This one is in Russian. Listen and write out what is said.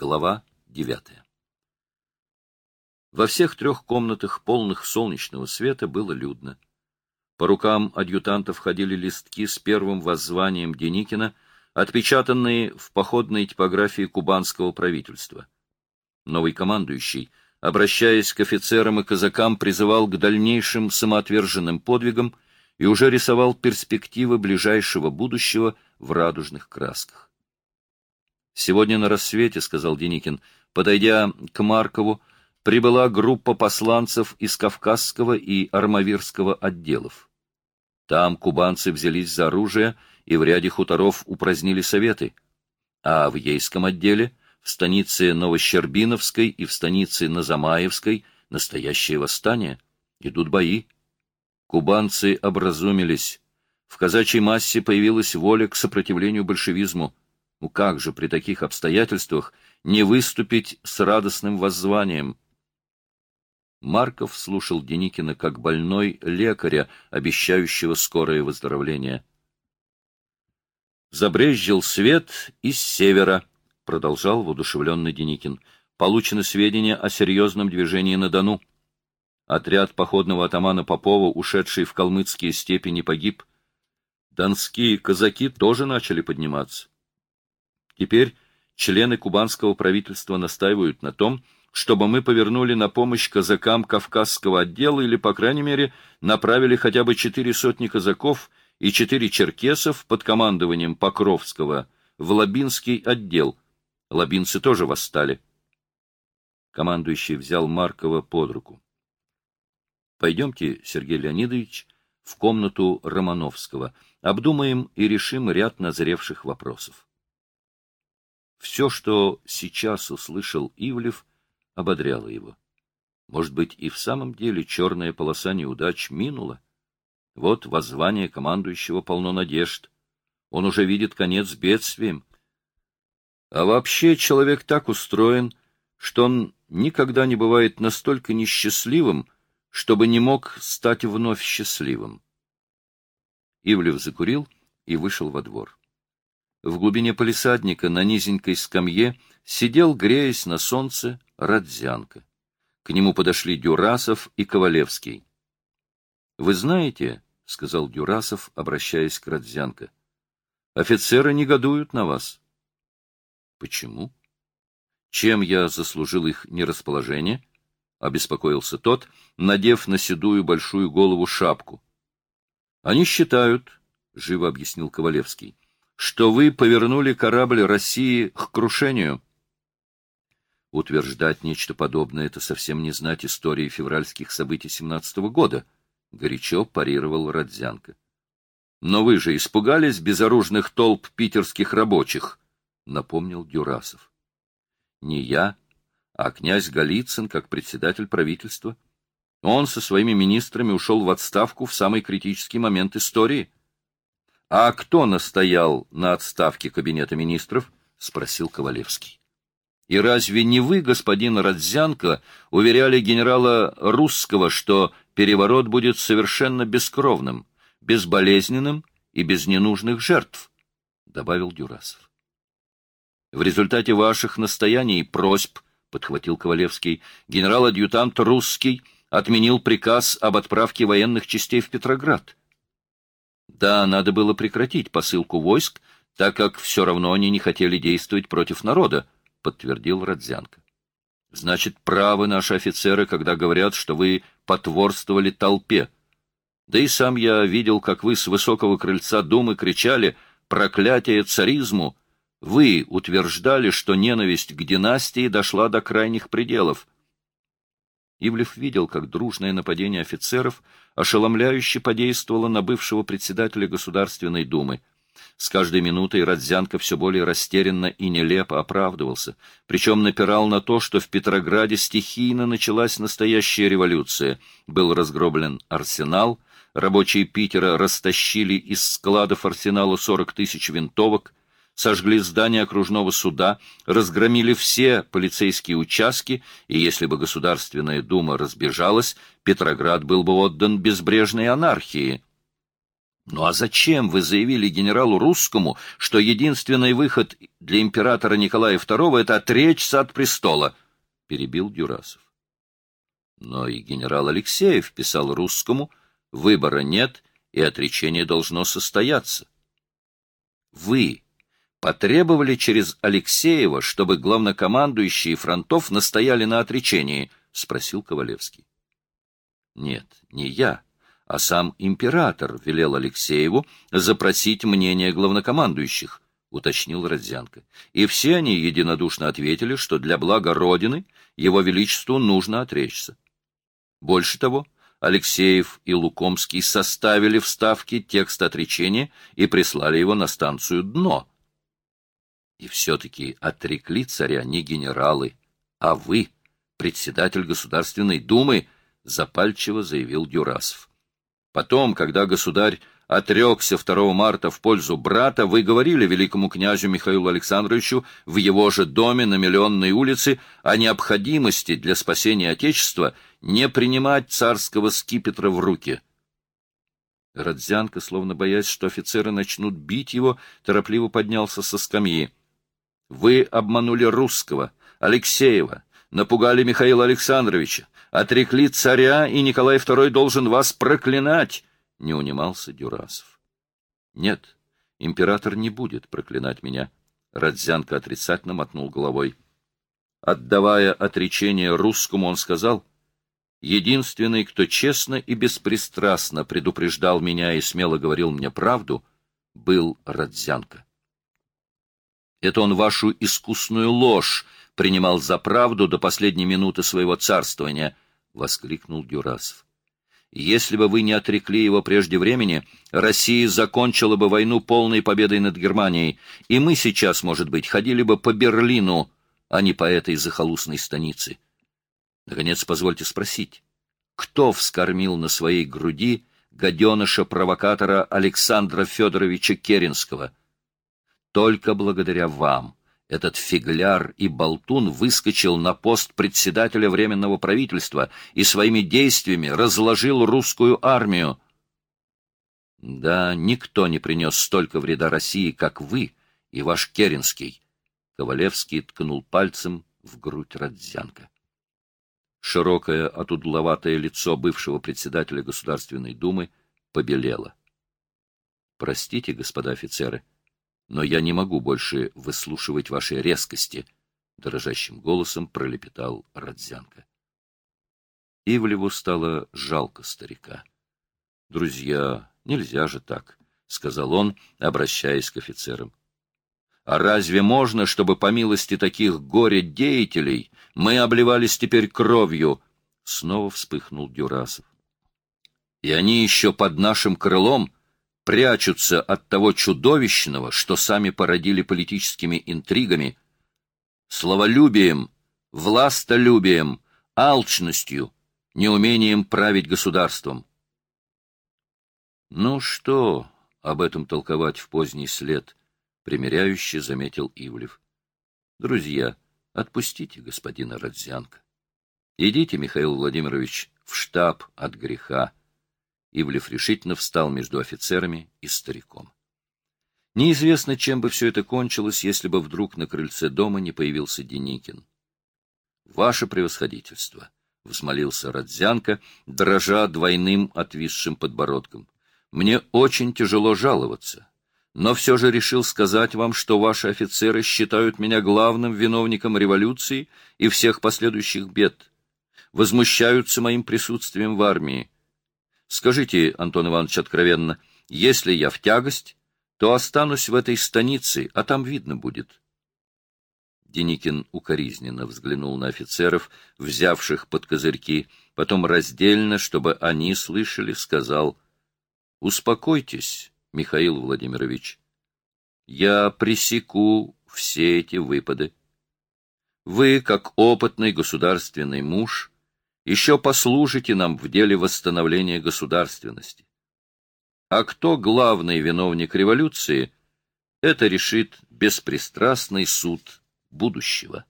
Глава девятая. Во всех трех комнатах, полных солнечного света, было людно. По рукам адъютантов ходили листки с первым воззванием Деникина, отпечатанные в походной типографии кубанского правительства. Новый командующий, обращаясь к офицерам и казакам, призывал к дальнейшим самоотверженным подвигам и уже рисовал перспективы ближайшего будущего в радужных красках. Сегодня на рассвете, — сказал Деникин, — подойдя к Маркову, прибыла группа посланцев из Кавказского и Армавирского отделов. Там кубанцы взялись за оружие и в ряде хуторов упразднили советы, а в Ейском отделе, в станице Новощербиновской и в станице Назамаевской настоящее восстание, идут бои. Кубанцы образумились, в казачьей массе появилась воля к сопротивлению большевизму, ну как же при таких обстоятельствах не выступить с радостным воззванием? Марков слушал Деникина как больной лекаря, обещающего скорое выздоровление. «Забрезжил свет из севера», — продолжал воодушевленный Деникин. «Получено сведения о серьезном движении на Дону. Отряд походного атамана Попова, ушедший в калмыцкие степи, не погиб. Донские казаки тоже начали подниматься. Теперь члены кубанского правительства настаивают на том, чтобы мы повернули на помощь казакам Кавказского отдела или, по крайней мере, направили хотя бы четыре сотни казаков и четыре черкесов под командованием Покровского в Лабинский отдел. Лабинцы тоже восстали. Командующий взял Маркова под руку. Пойдемте, Сергей Леонидович, в комнату Романовского. Обдумаем и решим ряд назревших вопросов. Все, что сейчас услышал Ивлев, ободряло его. Может быть, и в самом деле черная полоса неудач минула? Вот воззвание командующего полно надежд. Он уже видит конец бедствием. А вообще человек так устроен, что он никогда не бывает настолько несчастливым, чтобы не мог стать вновь счастливым. Ивлев закурил и вышел во двор. В глубине полисадника на низенькой скамье сидел, греясь на солнце, Радзянка. К нему подошли Дюрасов и Ковалевский. — Вы знаете, — сказал Дюрасов, обращаясь к Радзянко, — офицеры негодуют на вас. — Почему? — Чем я заслужил их нерасположение? — обеспокоился тот, надев на седую большую голову шапку. — Они считают, — живо объяснил Ковалевский, — что вы повернули корабль России к крушению. Утверждать нечто подобное — это совсем не знать истории февральских событий 17 -го года, — горячо парировал Родзянко. Но вы же испугались безоружных толп питерских рабочих, — напомнил Дюрасов. Не я, а князь Голицын, как председатель правительства. Он со своими министрами ушел в отставку в самый критический момент истории. — А кто настоял на отставке кабинета министров? — спросил Ковалевский. — И разве не вы, господин Родзянко, уверяли генерала Русского, что переворот будет совершенно бескровным, безболезненным и без ненужных жертв? — добавил Дюрасов. — В результате ваших настояний и просьб, — подхватил Ковалевский, — генерал-адъютант Русский отменил приказ об отправке военных частей в Петроград. Да, надо было прекратить посылку войск, так как все равно они не хотели действовать против народа, — подтвердил Родзянко. — Значит, правы наши офицеры, когда говорят, что вы потворствовали толпе. Да и сам я видел, как вы с высокого крыльца Думы кричали «Проклятие царизму!» Вы утверждали, что ненависть к династии дошла до крайних пределов. Ивлев видел, как дружное нападение офицеров ошеломляюще подействовало на бывшего председателя Государственной Думы. С каждой минутой Родзянко все более растерянно и нелепо оправдывался, причем напирал на то, что в Петрограде стихийно началась настоящая революция. Был разгроблен арсенал, рабочие Питера растащили из складов арсенала 40 тысяч винтовок, сожгли здание окружного суда, разгромили все полицейские участки, и если бы Государственная Дума разбежалась, Петроград был бы отдан безбрежной анархии. Ну а зачем вы заявили генералу Русскому, что единственный выход для императора Николая II — это отречься от престола? — перебил Дюрасов. Но и генерал Алексеев писал Русскому, выбора нет, и отречение должно состояться. Вы потребовали через Алексеева, чтобы главнокомандующие фронтов настояли на отречении, — спросил Ковалевский. — Нет, не я а сам император велел Алексееву запросить мнение главнокомандующих, — уточнил Родзянко. И все они единодушно ответили, что для блага Родины его Величеству нужно отречься. Больше того, Алексеев и Лукомский составили в Ставке текст отречения и прислали его на станцию «Дно». И все-таки отрекли царя не генералы, а вы, председатель Государственной Думы, — запальчиво заявил Дюрасов. Потом, когда государь отрекся 2 марта в пользу брата, вы говорили великому князю Михаилу Александровичу в его же доме на Миллионной улице о необходимости для спасения Отечества не принимать царского скипетра в руки. Родзянко, словно боясь, что офицеры начнут бить его, торопливо поднялся со скамьи. «Вы обманули русского, Алексеева, напугали Михаила Александровича, отрекли царя, и Николай II должен вас проклинать, — не унимался Дюрасов. — Нет, император не будет проклинать меня, — Родзянко отрицательно мотнул головой. Отдавая отречение русскому, он сказал, — единственный, кто честно и беспристрастно предупреждал меня и смело говорил мне правду, был Родзянко. Это он вашу искусную ложь принимал за правду до последней минуты своего царствования, — воскликнул Дюрасов. Если бы вы не отрекли его прежде времени, Россия закончила бы войну полной победой над Германией, и мы сейчас, может быть, ходили бы по Берлину, а не по этой захолустной станице. Наконец, позвольте спросить, кто вскормил на своей груди гаденыша-провокатора Александра Федоровича Керенского? Только благодаря вам этот фигляр и болтун выскочил на пост председателя Временного правительства и своими действиями разложил русскую армию. Да, никто не принес столько вреда России, как вы и ваш Керенский. Ковалевский ткнул пальцем в грудь Родзянка. Широкое, отудловатое лицо бывшего председателя Государственной Думы побелело. — Простите, господа офицеры, — но я не могу больше выслушивать ваши резкости, — дрожащим голосом пролепетал Родзянко. Ивлеву стало жалко старика. — Друзья, нельзя же так, — сказал он, обращаясь к офицерам. — А разве можно, чтобы по милости таких горе-деятелей мы обливались теперь кровью? Снова вспыхнул Дюрасов. — И они еще под нашим крылом — прячутся от того чудовищного, что сами породили политическими интригами, словолюбием, властолюбием, алчностью, неумением править государством. Ну что об этом толковать в поздний след, примиряюще заметил Ивлев. Друзья, отпустите господина Родзянко. Идите, Михаил Владимирович, в штаб от греха. Ивлев решительно встал между офицерами и стариком. Неизвестно, чем бы все это кончилось, если бы вдруг на крыльце дома не появился Деникин. — Ваше превосходительство! — взмолился Родзянко, дрожа двойным отвисшим подбородком. — Мне очень тяжело жаловаться, но все же решил сказать вам, что ваши офицеры считают меня главным виновником революции и всех последующих бед, возмущаются моим присутствием в армии, Скажите, Антон Иванович, откровенно, если я в тягость, то останусь в этой станице, а там видно будет. Деникин укоризненно взглянул на офицеров, взявших под козырьки, потом раздельно, чтобы они слышали, сказал, «Успокойтесь, Михаил Владимирович, я пресеку все эти выпады. Вы, как опытный государственный муж, еще послужите нам в деле восстановления государственности. А кто главный виновник революции, это решит беспристрастный суд будущего.